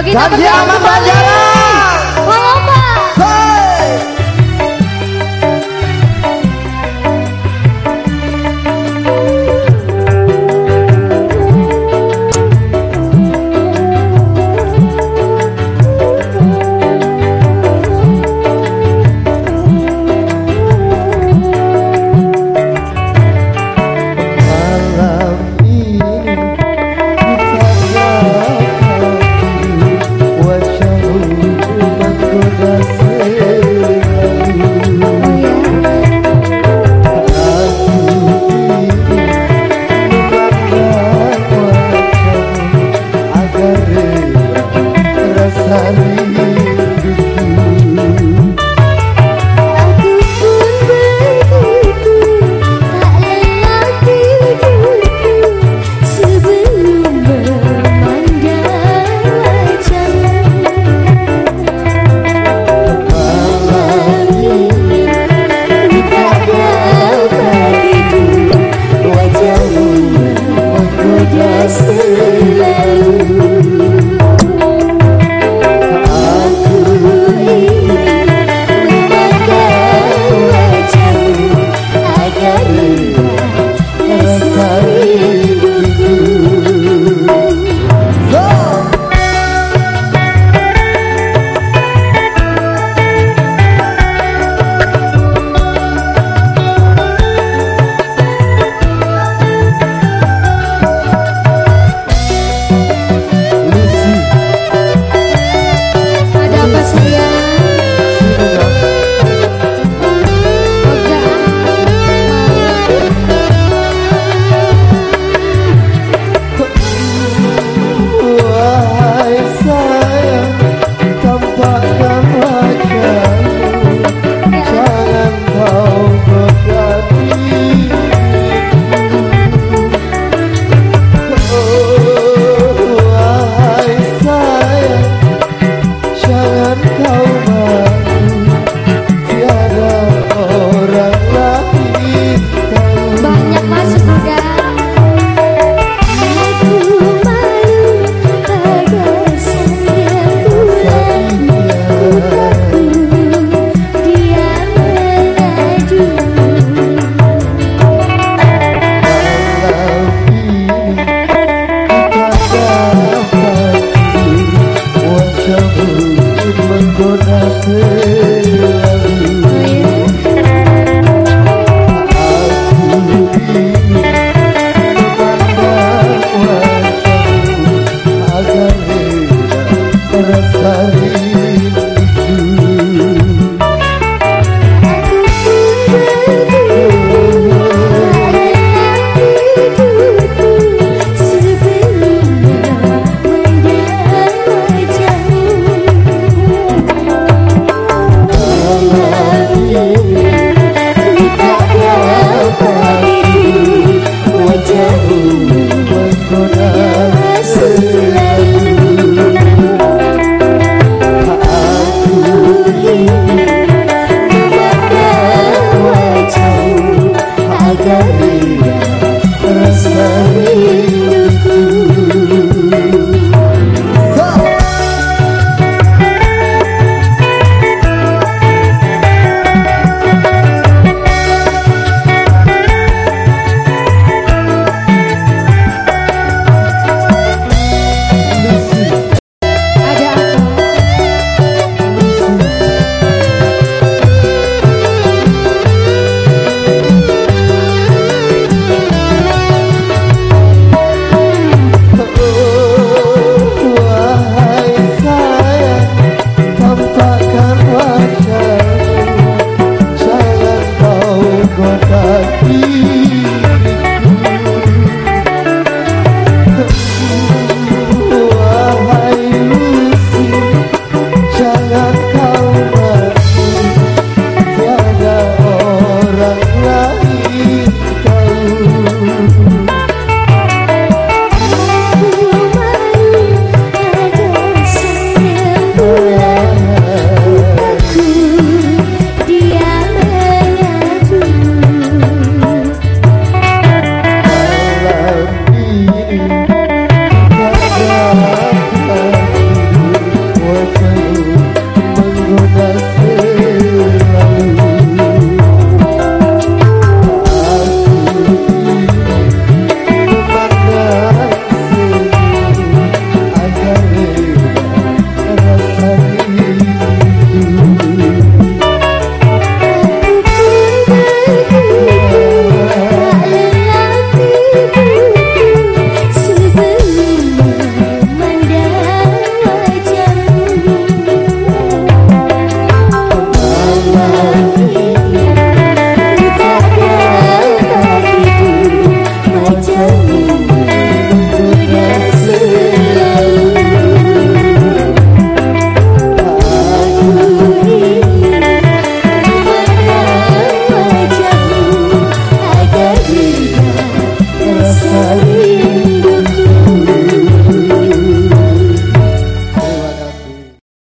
Jogi Janji aman Banjaran. good as it.